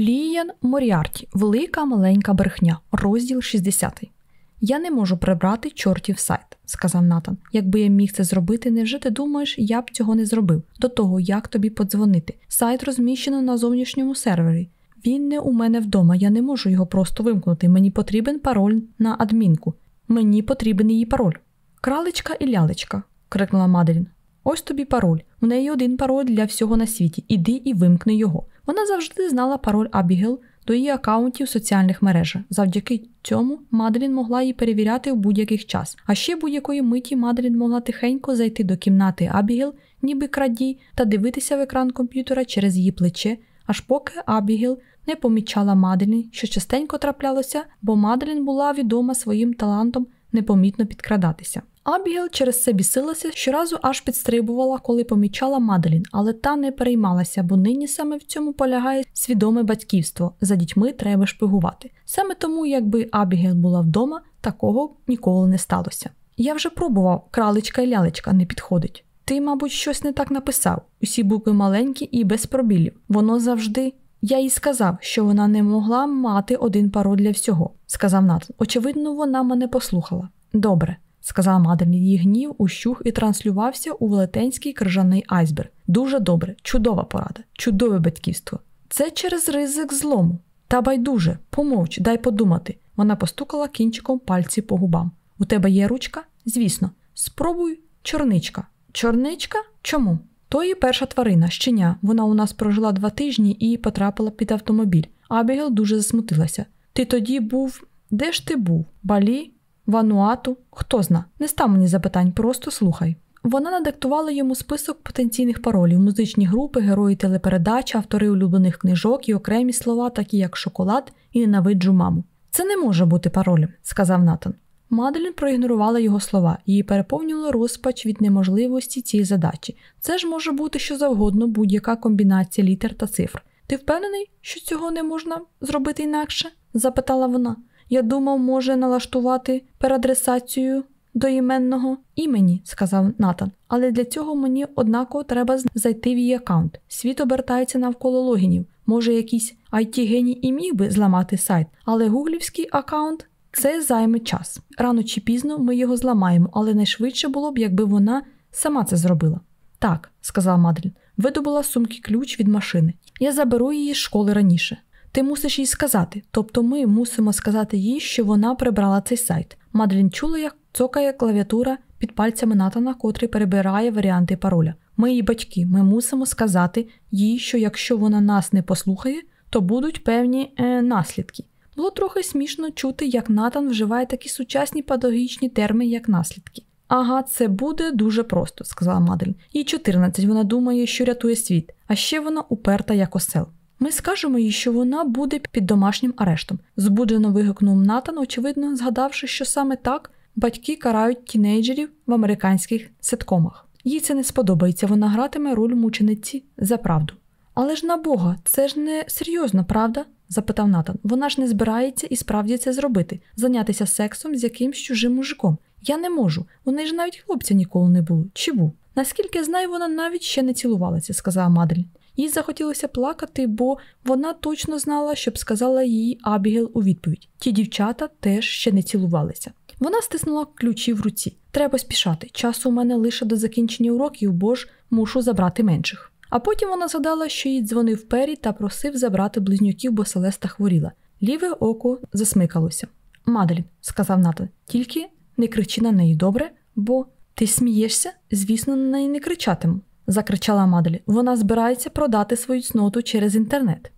Ліян Моріарті, велика маленька брехня, розділ 60. Я не можу прибрати чортів сайт, сказав Натан. Якби я міг це зробити, невже ти думаєш, я б цього не зробив? До того, як тобі подзвонити. Сайт розміщено на зовнішньому сервері. Він не у мене вдома, я не можу його просто вимкнути. Мені потрібен пароль на адмінку. Мені потрібен її пароль. Кралечка і лялечка, крикнула Маделін. Ось тобі пароль. У неї один пароль для всього на світі. Іди і вимкни його. Вона завжди знала пароль Абігел до її акаунтів соціальних мережах. Завдяки цьому Маделін могла її перевіряти у будь-який час. А ще будь-якої миті Маделін могла тихенько зайти до кімнати Абігел, ніби крадій, та дивитися в екран комп'ютера через її плече, аж поки Абігел не помічала Маделін, що частенько траплялося, бо Маделін була відома своїм талантом непомітно підкрадатися. Абігел через це бісилася, щоразу аж підстрибувала, коли помічала Маделін, але та не переймалася, бо нині саме в цьому полягає свідоме батьківство. За дітьми треба шпигувати. Саме тому, якби Абігел була вдома, такого б ніколи не сталося. Я вже пробував, кралечка і лялечка не підходить. Ти, мабуть, щось не так написав. Усі букви маленькі і без пробілів. Воно завжди. Я їй сказав, що вона не могла мати один пароль для всього, сказав Натан. Очевидно, вона мене послухала. Добре сказала Маделін. Її гнів ущух і транслювався у велетенський крижаний айсберг. Дуже добре, чудова порада, чудове батьківство. Це через ризик злому. Та байдуже, помовч, дай подумати. Вона постукала кінчиком пальці по губам. У тебе є ручка? Звісно, спробуй чорничка. Чорничка? Чому? То її перша тварина, щеня. Вона у нас прожила два тижні і потрапила під автомобіль. Абігел дуже засмутилася. Ти тоді був. Де ж ти був? Балі? Вануату, хто зна, не став мені запитань, просто слухай. Вона надиктувала йому список потенційних паролів, музичні групи, герої телепередач, автори улюблених книжок і окремі слова, такі як шоколад і ненавиджу маму. Це не може бути паролем, сказав Натан. Маделін проігнорувала його слова, її переповнювала розпач від неможливості цієї задачі. Це ж може бути що завгодно, будь-яка комбінація літер та цифр. Ти впевнений, що цього не можна зробити інакше? запитала вона. Я думав, може налаштувати переадресацію до іменного імені, сказав Натан. Але для цього мені однаково треба зайти в її аккаунт. Світ обертається навколо логінів. Може, якийсь it геній і міг би зламати сайт, але гуглівський аккаунт це займе час. Рано чи пізно ми його зламаємо, але найшвидше було б, якби вона сама це зробила. Так, сказала Мадрін, видобула сумки ключ від машини. Я заберу її з школи раніше. Ти мусиш їй сказати, тобто ми мусимо сказати їй, що вона прибрала цей сайт. Мадрін чула, як цокає клавіатура під пальцями Натана, котрий перебирає варіанти пароля. Ми її батьки, ми мусимо сказати їй, що якщо вона нас не послухає, то будуть певні е, наслідки. Було трохи смішно чути, як Натан вживає такі сучасні педагогічні терміни, як наслідки. Ага, це буде дуже просто, сказала Мадрін. Їй 14, вона думає, що рятує світ, а ще вона уперта як осел. Ми скажемо їй, що вона буде під домашнім арештом. Збуджено вигукнув Натан, очевидно, згадавши, що саме так батьки карають тінейджерів в американських ситкомах. Їй це не сподобається, вона гратиме роль мучениці за правду. Але ж на Бога, це ж не серйозно, правда? запитав Натан. Вона ж не збирається і справді це зробити, зайнятися сексом з якимсь чужим мужиком. Я не можу. У неї ж навіть хлопця ніколи не було. Чи був? Наскільки знаю, вона навіть ще не цілувалася, сказала Мадріль. Їй захотілося плакати, бо вона точно знала, щоб сказала їй Абігел у відповідь. Ті дівчата теж ще не цілувалися. Вона стиснула ключі в руці. Треба спішати. Часу у мене лише до закінчення уроків, бо ж мушу забрати менших. А потім вона згадала, що їй дзвонив Пері та просив забрати близнюків, бо Селеста хворіла. Ліве око засмикалося. Маделін, сказав Натан, тільки не кричи на неї добре, бо ти смієшся? Звісно, на неї не кричатиму закричала Маделі. Вона збирається продати свою цноту через інтернет.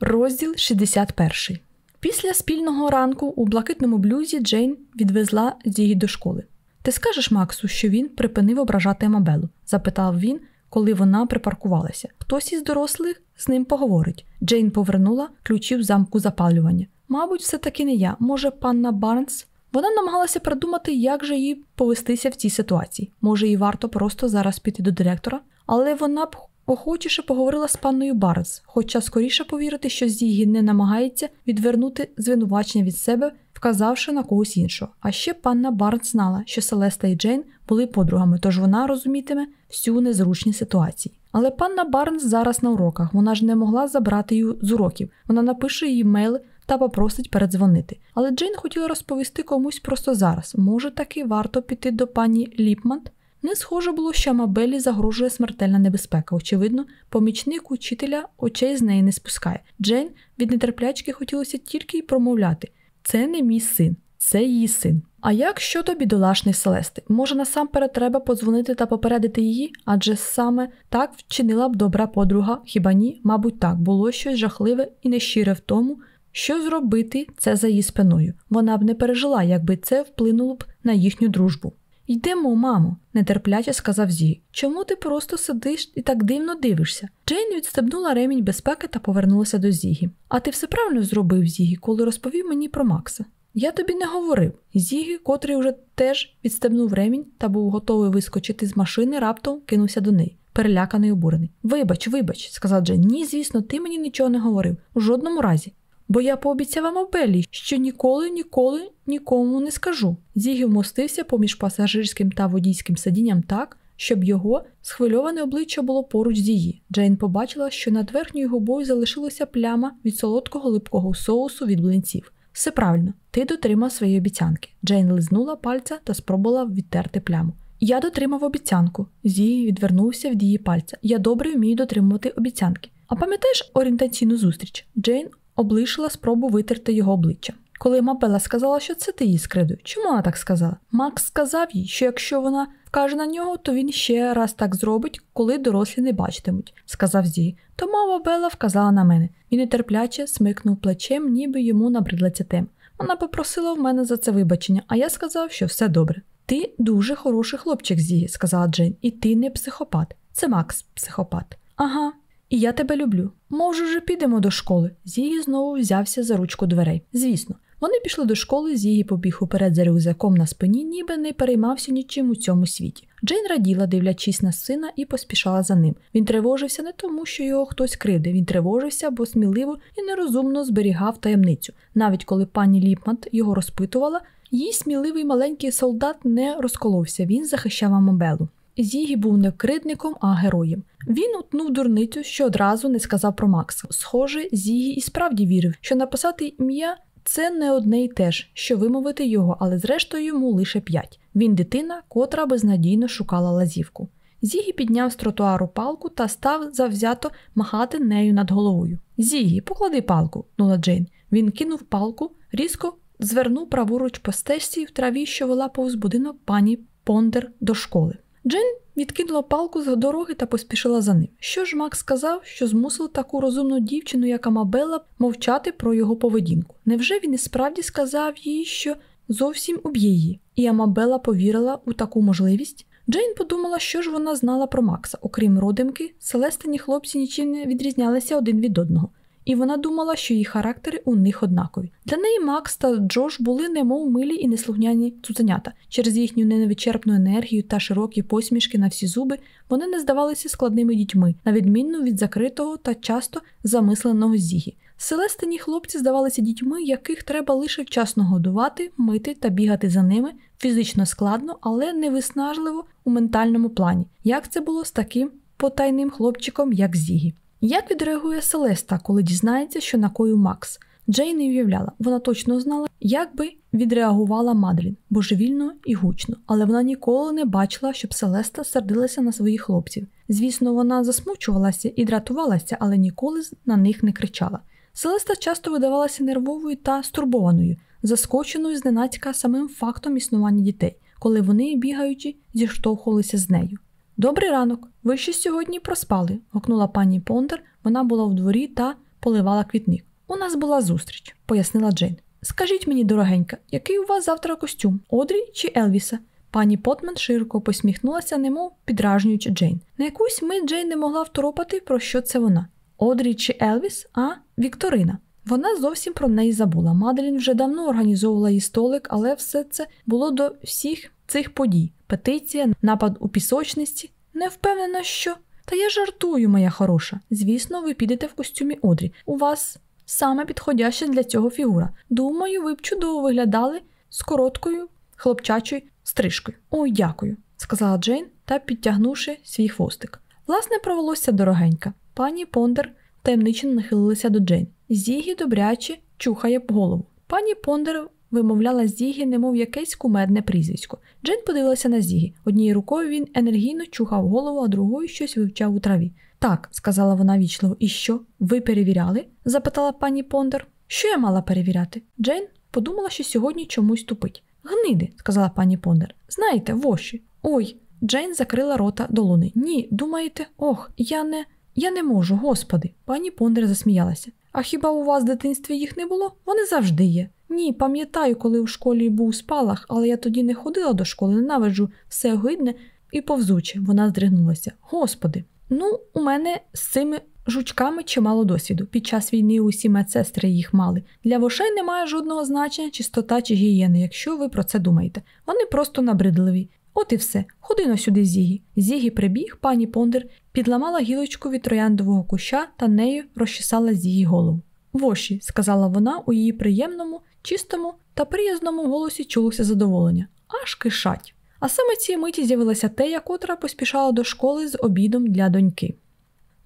Розділ 61. Після спільного ранку у блакитному блюзі Джейн відвезла Зігі до школи. Ти скажеш Максу, що він припинив ображати Амабелу? запитав він, коли вона припаркувалася. Хтось із дорослих з ним поговорить. Джейн повернула ключі в замку запалювання. Мабуть, все таки не я. Може, панна Барнс вона намагалася придумати, як же їй повестися в цій ситуації. Може, їй варто просто зараз піти до директора, але вона б охочіше поговорила з панною Барнс, хоча скоріше повірити, що Зігі не намагається відвернути звинувачення від себе, вказавши на когось іншого. А ще панна Барнс знала, що Селеста і Джейн були подругами, тож вона розумітиме всю незручні ситуації. Але панна Барнс зараз на уроках. Вона ж не могла забрати її з уроків. Вона напише їй мейли та попросить передзвонити. Але Джейн хотіла розповісти комусь просто зараз. Може, таки варто піти до пані Ліпмант? Не схоже було, що Мабелі загрожує смертельна небезпека. Очевидно, помічник учителя очей з неї не спускає. Джейн від нетерплячки хотілося тільки й промовляти: це не мій син, це її син. А як щодо бідолашної Селести? Може, насамперед треба подзвонити та попередити її? Адже саме так вчинила б добра подруга, хіба ні? Мабуть, так було щось жахливе і нещире в тому, що зробити це за її спиною. Вона б не пережила, якби це вплинуло б на їхню дружбу. Йдемо, мамо, нетерпляче сказав Зі. Чому ти просто сидиш і так дивно дивишся? Джейн відстебнула ремінь безпеки та повернулася до Зігі. А ти все правильно зробив, Зігі, коли розповів мені про Макса. Я тобі не говорив. Зігі, котрий уже теж відстебнув ремінь та був готовий вискочити з машини, раптом кинувся до неї, переляканий обурений. Вибач, вибач, сказав Джейн. Ні, звісно, ти мені нічого не говорив. У жодному разі. Бо я пообіцяв Амабелі, що ніколи, ніколи нікому не скажу. Зігі вмостився поміж пасажирським та водійським сидінням так, щоб його схвильоване обличчя було поруч з її. Джейн побачила, що над верхньою губою залишилася пляма від солодкого липкого соусу від блинців. Все правильно, ти дотримав свої обіцянки. Джейн лизнула пальця та спробувала відтерти пляму. Я дотримав обіцянку. Зі відвернувся від її пальця. Я добре вмію дотримувати обіцянки. А пам'ятаєш орієнтаційну зустріч? Джейн облишила спробу витерти його обличчя. Коли Мабела сказала, що це ти її скривдив. Чому вона так сказала? Макс сказав їй, що якщо вона вкаже на нього, то він ще раз так зробить, коли дорослі не бачитимуть, сказав Зі. То мама Бела вказала на мене. Він нетерпляче смикнув плечем, ніби йому набридла ця тема. Вона попросила в мене за це вибачення, а я сказав, що все добре. Ти дуже хороший хлопчик, Зі, сказала Джейн, і ти не психопат. Це Макс, психопат. Ага, і я тебе люблю. Може, вже підемо до школи. Зігі знову взявся за ручку дверей. Звісно, вони пішли до школи, Зігі побіг уперед за рюкзаком на спині, ніби не переймався нічим у цьому світі. Джейн раділа, дивлячись на сина, і поспішала за ним. Він тривожився не тому, що його хтось кривдив, він тривожився, бо сміливо і нерозумно зберігав таємницю. Навіть коли пані Ліпмант його розпитувала, її сміливий маленький солдат не розколовся, він захищав Амабелу. Зігі був не критником, а героєм. Він утнув дурницю, що одразу не сказав про Макса. Схоже, Зігі і справді вірив, що написати ім'я це не одне й те ж, що вимовити його, але зрештою йому лише п'ять. Він дитина, котра безнадійно шукала лазівку. Зігі підняв з тротуару палку та став завзято махати нею над головою. Зігі, поклади палку, нула Джейн. Він кинув палку, різко звернув праворуч по стежці в траві, що вела повз будинок пані Пондер до школи. Джейн відкинула палку з дороги та поспішила за ним. Що ж Макс сказав, що змусив таку розумну дівчину, як Амабелла, мовчати про його поведінку? Невже він і справді сказав їй, що зовсім уб'є її? І Амабелла повірила у таку можливість? Джейн подумала, що ж вона знала про Макса. Окрім родимки, селестині хлопці нічим не відрізнялися один від одного і вона думала, що й характери у них однакові. Для неї Макс та Джош були немов милі і неслухняні цуценята. Через їхню невичерпну енергію та широкі посмішки на всі зуби вони не здавалися складними дітьми, на відміну від закритого та часто замисленого зігі. Селестині хлопці здавалися дітьми, яких треба лише вчасно годувати, мити та бігати за ними фізично складно, але не виснажливо у ментальному плані. Як це було з таким потайним хлопчиком, як Зігі? Як відреагує Селеста, коли дізнається, що накоїв Макс? Джей не уявляла, вона точно знала, як би відреагувала Мадрін, божевільно і гучно, але вона ніколи не бачила, щоб Селеста сердилася на своїх хлопців. Звісно, вона засмучувалася і дратувалася, але ніколи на них не кричала. Селеста часто видавалася нервовою та стурбованою, заскоченою зненацька самим фактом існування дітей, коли вони, бігаючи, зіштовхувалися з нею. Добрий ранок. Ви ще сьогодні проспали, гукнула пані Пондер. Вона була в дворі та поливала квітник. У нас була зустріч, пояснила Джейн. Скажіть мені, дорогенька, який у вас завтра костюм? Одрі чи Елвіса? Пані Потмен широко посміхнулася, немов підражнюючи Джейн. На якусь мить Джейн не могла второпати, про що це вона. Одрі чи Елвіс, а Вікторина. Вона зовсім про неї забула. Маделін вже давно організовувала її столик, але все це було до всіх цих подій: петиція, напад у пісочниці. Не впевнена, що. Та я жартую, моя хороша. Звісно, ви підете в костюмі Одрі. У вас саме підходяща для цього фігура. Думаю, ви б чудово виглядали з короткою хлопчачою стрижкою. Ой, дякую, сказала Джейн та підтягнувши свій хвостик. Власне, про волосся дорогенька. Пані Пондер таємниче нахилилася до Джейн. Зігі добряче чухає голову. Пані Пондер вимовляла Зігі, немов якесь кумедне прізвисько. Джейн подивилася на Зігі. Однією рукою він енергійно чухав голову, а другою щось вивчав у траві. Так, сказала вона вічливо, і що? Ви перевіряли? запитала пані Пондер. Що я мала перевіряти? Джейн подумала, що сьогодні чомусь тупить. Гниди, сказала пані Пондер. Знаєте, воші. Ой, Джейн закрила рота долони. Ні, думаєте, ох, я не. Я не можу, господи. Пані Пондер засміялася. А хіба у вас в дитинстві їх не було? Вони завжди є. Ні, пам'ятаю, коли в школі був спалах, але я тоді не ходила до школи, ненавиджу все огидне і повзуче. Вона здригнулася. Господи, ну, у мене з цими жучками чимало досвіду. Під час війни усі медсестри їх мали. Для вошей немає жодного значення чистота чи гігієни, якщо ви про це думаєте. Вони просто набридливі. От і все. Ходино сюди Зігі. Зігі прибіг, пані Пондер підламала гілочку від трояндового куща та нею розчесала Зігі голову. Воші, сказала вона у її приємному, чистому та приязному голосі чулося задоволення. Аж кишать. А саме цієї миті з'явилася Тея, котра поспішала до школи з обідом для доньки.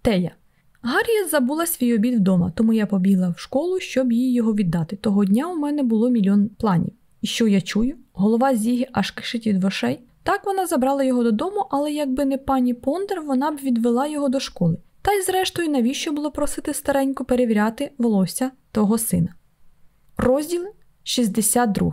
Тея. Гарріет забула свій обід вдома, тому я побігла в школу, щоб їй його віддати. Того дня у мене було мільйон планів. І що я чую? Голова Зігі аж кишить від вошей. Так вона забрала його додому, але якби не пані Пондер, вона б відвела його до школи. Та й, зрештою, навіщо було просити стареньку перевіряти волосся твого сина. Розділ 62.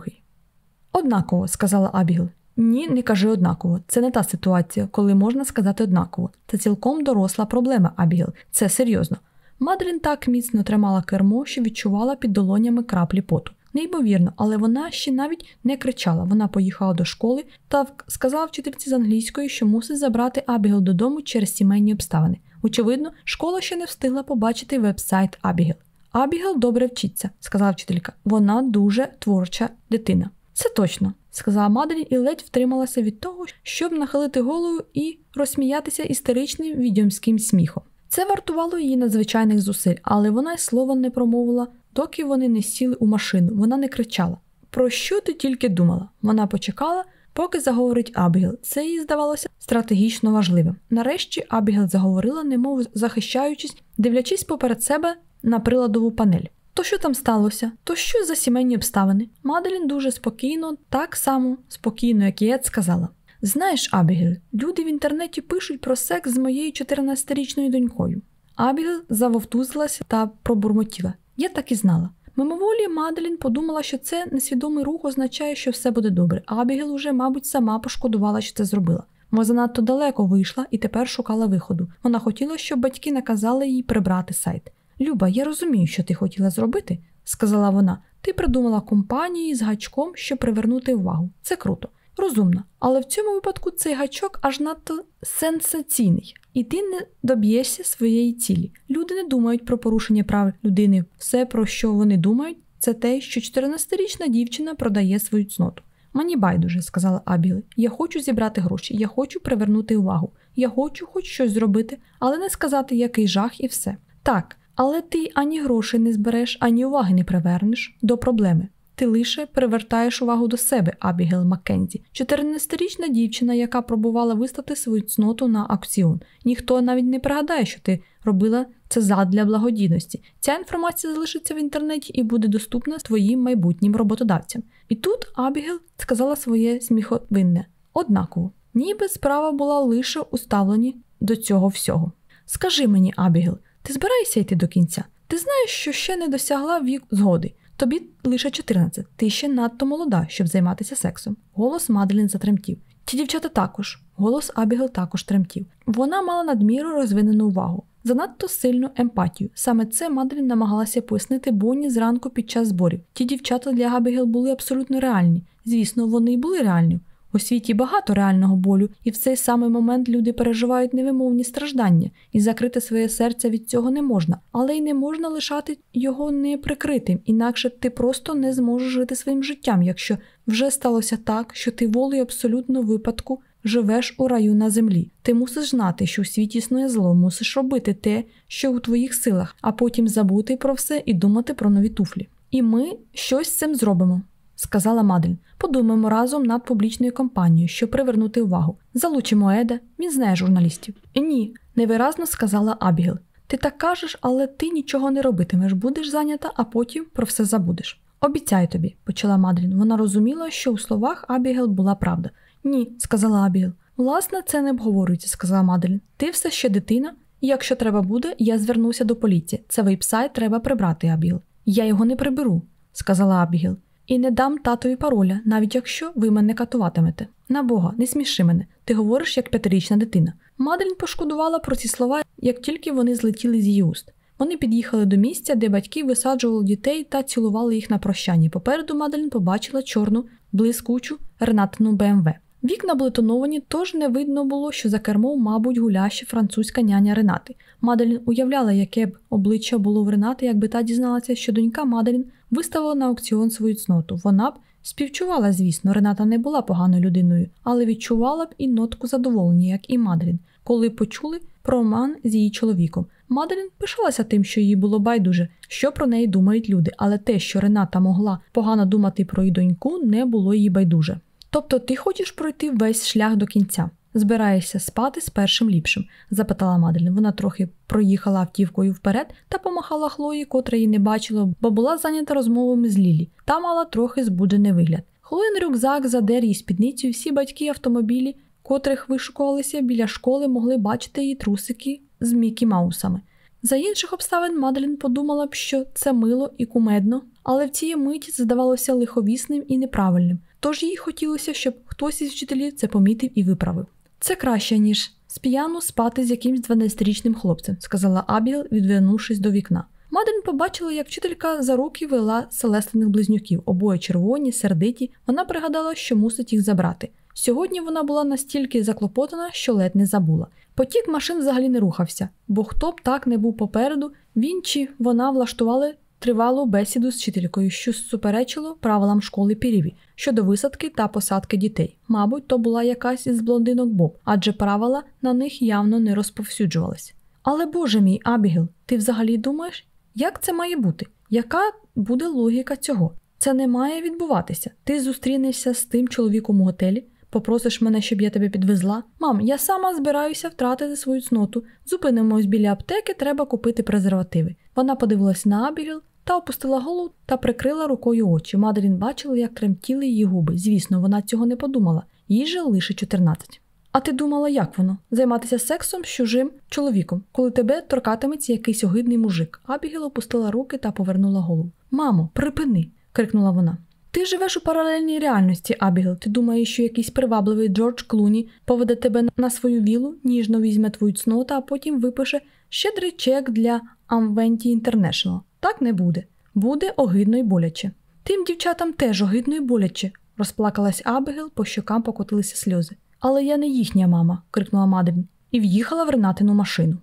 Однаково, сказала Абігл. Ні, не кажи однаково. Це не та ситуація, коли можна сказати однаково. Це цілком доросла проблема, Абігл. Це серйозно. Мадлен так міцно тримала кермо, що відчувала під долонями краплі поту. Неймовірно, але вона ще навіть не кричала. Вона поїхала до школи та сказала вчительці з англійської, що мусить забрати Абігел додому через сімейні обставини. Очевидно, школа ще не встигла побачити веб-сайт Абігел. Абігел добре вчиться, сказала вчителька. Вона дуже творча дитина. Це точно, сказала Мадрі і ледь втрималася від того, щоб нахилити голову і розсміятися істеричним відьомським сміхом. Це вартувало її надзвичайних зусиль, але вона й слова не промовила, доки вони не сіли у машину. Вона не кричала. Про що ти тільки думала? Вона почекала, поки заговорить Абігел. Це їй здавалося стратегічно важливим. Нарешті Абігел заговорила, немов захищаючись, дивлячись поперед себе на приладову панель. То що там сталося? То що за сімейні обставини? Маделін дуже спокійно, так само спокійно, як і Ед сказала. Знаєш, Абігель, люди в інтернеті пишуть про секс з моєю 14-річною донькою. Абігель завовтузилася та пробурмотіла. Я так і знала. Мимоволі Маделін подумала, що це несвідомий рух означає, що все буде добре. Абігел уже, мабуть, сама пошкодувала, що це зробила. Мо занадто далеко вийшла і тепер шукала виходу. Вона хотіла, щоб батьки наказали їй прибрати сайт. Люба, я розумію, що ти хотіла зробити, сказала вона. Ти придумала компанії з гачком, щоб привернути увагу. Це круто, розумно. Але в цьому випадку цей гачок аж надто сенсаційний, і ти не доб'єшся своєї цілі. Люди не думають про порушення прав людини. Все, про що вони думають, це те, що 14-річна дівчина продає свою цноту. Мені байдуже, сказала Абіли. Я хочу зібрати гроші, я хочу привернути увагу. Я хочу хоч щось зробити, але не сказати, який жах, і все. Так, але ти ані грошей не збереш, ані уваги не привернеш до проблеми. Ти лише привертаєш увагу до себе, Абігел Маккензі, 14-річна дівчина, яка пробувала виставити свою цноту на акціон. Ніхто навіть не пригадає, що ти робила це задля благодійності. Ця інформація залишиться в інтернеті і буде доступна твоїм майбутнім роботодавцям. І тут Абігел сказала своє сміховинне. Однаково, ніби справа була лише уставлені до цього всього. Скажи мені, Абігел, ти збираєшся йти до кінця? Ти знаєш, що ще не досягла вік згоди. Тобі лише 14, ти ще надто молода, щоб займатися сексом. Голос Маделін затремтів. Ті дівчата також. Голос Абігел також тремтів. Вона мала надміру розвинену увагу, занадто сильну емпатію. Саме це Маделін намагалася пояснити Бонні зранку під час зборів. Ті дівчата для Абігел були абсолютно реальні. Звісно, вони й були реальні. У світі багато реального болю, і в цей самий момент люди переживають невимовні страждання, і закрити своє серце від цього не можна, але й не можна лишати його неприкритим, інакше ти просто не зможеш жити своїм життям, якщо вже сталося так, що ти волею абсолютно випадку живеш у раю на землі. Ти мусиш знати, що у світі існує зло, мусиш робити те, що у твоїх силах, а потім забути про все і думати про нові туфлі. І ми щось з цим зробимо. Сказала Маделін. Подумаємо разом над публічною кампанією, щоб привернути увагу. Залучимо Еда, він знає журналістів. Ні, невиразно сказала Абігел. Ти так кажеш, але ти нічого не робитимеш, будеш зайнята, а потім про все забудеш. Обіцяю тобі, почала Мадрін. Вона розуміла, що у словах Абігел була правда. Ні, сказала Абігел. Власне, це не обговорюється, сказала Маделін. Ти все ще дитина, якщо треба буде, я звернуся до поліції. Це вейпсайт треба прибрати, Абігел. Я його не приберу, сказала Абігел. І не дам татові пароля, навіть якщо ви мене катуватимете. На Бога, не сміши мене. Ти говориш як п'ятирічна дитина. Маделін пошкодувала про ці слова, як тільки вони злетіли з її уст. Вони під'їхали до місця, де батьки висаджували дітей та цілували їх на прощанні. Попереду Маделін побачила чорну, блискучу Ренатину БМВ. Вікна були тоновані, тож не видно було, що за кермом, мабуть, гуляще французька няня Ренати. Маделін уявляла, яке б обличчя було в Ренати, якби та дізналася, що донька Маделін виставила на аукціон свою цноту. Вона б співчувала, звісно, Рената не була поганою людиною, але відчувала б і нотку задоволення, як і Маделін, коли почули про роман з її чоловіком. Маделін пишалася тим, що їй було байдуже, що про неї думають люди, але те, що Рената могла погано думати про її доньку, не було їй байдуже. Тобто ти хочеш пройти весь шлях до кінця? Збираєшся спати з першим ліпшим? запитала Маделін. Вона трохи проїхала автівкою вперед та помахала Хлої, котра її не бачила, бо була зайнята розмовами з Лілі та мала трохи збуджений вигляд. Хлоїн рюкзак задер її спідницю, всі батьки автомобілі, котрих вишукувалися біля школи, могли бачити її трусики з Мікі Маусами. За інших обставин Маделін подумала б, що це мило і кумедно, але в цій миті здавалося лиховісним і неправильним. Тож їй хотілося, щоб хтось із вчителів це помітив і виправив. Це краще, ніж сп'яну спати з якимсь 12-річним хлопцем, сказала Абіл, відвернувшись до вікна. Маделін побачила, як вчителька за руки вела селестиних близнюків, обоє червоні, сердиті. Вона пригадала, що мусить їх забрати. Сьогодні вона була настільки заклопотана, що ледь не забула. Потік машин взагалі не рухався, бо хто б так не був попереду, він чи вона влаштували тривалу бесіду з вчителькою, що суперечило правилам школи Піріві щодо висадки та посадки дітей. Мабуть, то була якась із блондинок Боб, адже правила на них явно не розповсюджувались. Але Боже мій, Абігел, ти взагалі думаєш, як це має бути? Яка буде логіка цього? Це не має відбуватися. Ти зустрінешся з тим чоловіком у готелі, попросиш мене, щоб я тебе підвезла. Мам, я сама збираюся втратити свою цноту. Зупинимось біля аптеки, треба купити презервативи. Вона подивилась на Абігел та опустила голову та прикрила рукою очі. Маделін бачила, як тремтіли її губи. Звісно, вона цього не подумала. Їй же лише 14. А ти думала, як воно? Займатися сексом з чужим чоловіком, коли тебе торкатиметься якийсь огидний мужик. Абігел опустила руки та повернула голову. Мамо, припини! крикнула вона. Ти живеш у паралельній реальності, Абігел. Ти думаєш, що якийсь привабливий Джордж Клуні поведе тебе на свою вілу, ніжно візьме твою цноту, а потім випише щедрий чек для Amventi International. Так не буде. Буде огидно й боляче. Тим дівчатам теж огидно й боляче, розплакалась Абігел, по щокам покотилися сльози. Але я не їхня мама, крикнула Мадрін, і в'їхала в Ренатину машину.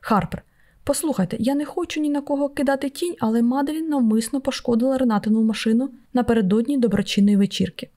Харпер, послухайте, я не хочу ні на кого кидати тінь, але Мадрін навмисно пошкодила Ренатину машину напередодні доброчинної вечірки.